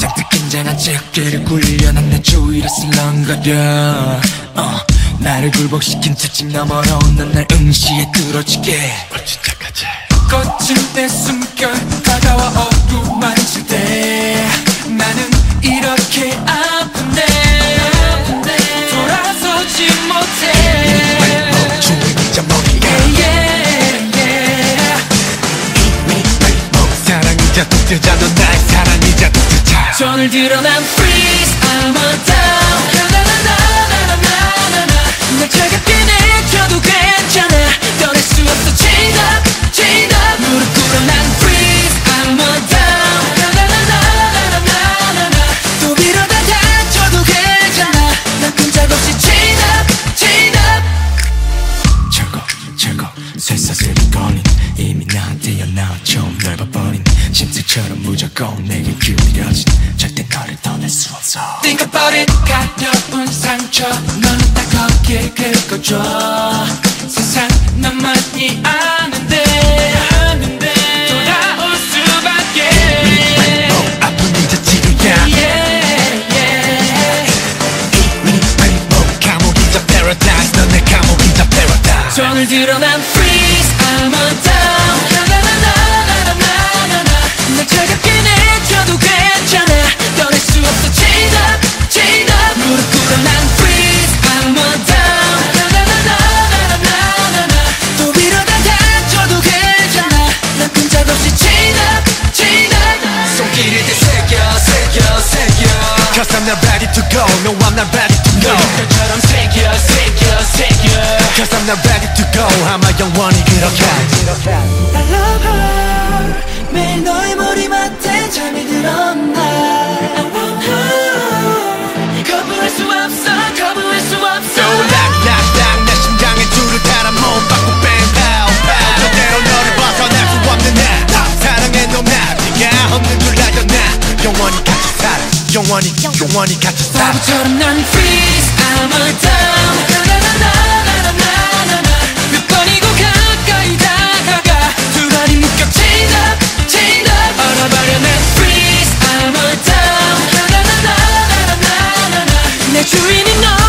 잔뜩 긴장한 채 어깨를 굴려 난내 주위를 슬렁거려. 어, 나를 굴복시킨 채찍 너머로 난날 응시에 뚫어지게. 꽃은 내 숨결 다가와 어루 독재자 넌 나의 사랑이자 독재자 손을 들어 난 freeze I'm a down 나나나나나나나나 날 차갑게 내줘도 괜찮아 떠날 수 없어 chain up chain up 무릎 꿇어 난 freeze I'm a down 나나나나나나나나 또 빌어다 다쳐도 괜찮아 난 끈적 없이 chain up chain up 철거 철거 쇠사슬이 걸린 이미 나한테 봐버린 무조건 내게 기울여진 절대 너를 떠날 수 없어. Think about it. 가벼운 상처. 너는 딱 거기에 긁어줘. 세상 너만이 아는데 아는데 돌아올 수밖에. 뭐 아픈 이제 치료야. Yeah, yeah. 뭐 감옥이자 paradise. 넌내 감옥이자 paradise. 손을 들어 난 I'm not ready to go No I'm not ready to go 별처럼 새겨 새겨 새겨 Cause I'm not ready to go 아마 영원히 그렇게 영원히 영원히 같이 살아 바보처럼 난 freeze. I'm a dumb. 내 주인이 너.